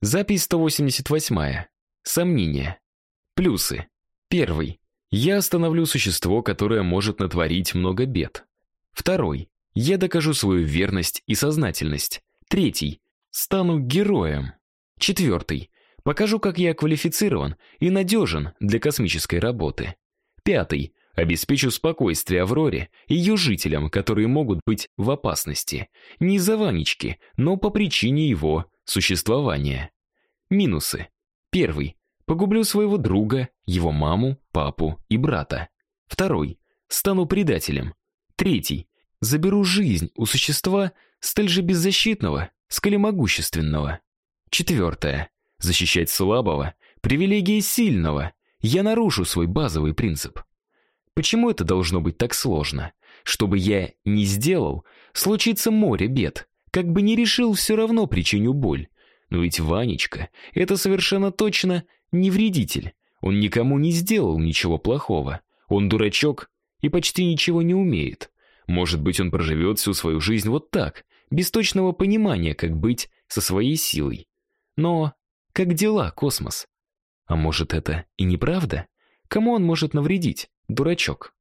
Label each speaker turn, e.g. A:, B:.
A: Запись 188. Сомнения. Плюсы. Первый. Я остановлю существо, которое может натворить много бед. Второй. Я докажу свою верность и сознательность. Третий. Стану героем. Четвертый. Покажу, как я квалифицирован и надежен для космической работы. Пятый. Обеспечу спокойствие Авроре и ее жителям, которые могут быть в опасности. Не из-за Ванечки, но по причине его существования. Минусы. Первый. Погублю своего друга, его маму, папу и брата. Второй. Стану предателем. Третий. Заберу жизнь у существа столь же беззащитного, сколь и могущественного. Четвертое. Защищать слабого привилегия сильного. Я нарушу свой базовый принцип. Почему это должно быть так сложно? Чтобы я не сделал, случится море бед. Как бы ни решил, все равно причиню боль. Но ведь Ванечка это совершенно точно не вредитель. Он никому не сделал ничего плохого. Он дурачок и почти ничего не умеет. Может быть, он проживет всю свою жизнь вот так, без точного понимания, как быть со своей силой. Но как дела, космос? А может, это и неправда? Кому он может навредить? Дурачок.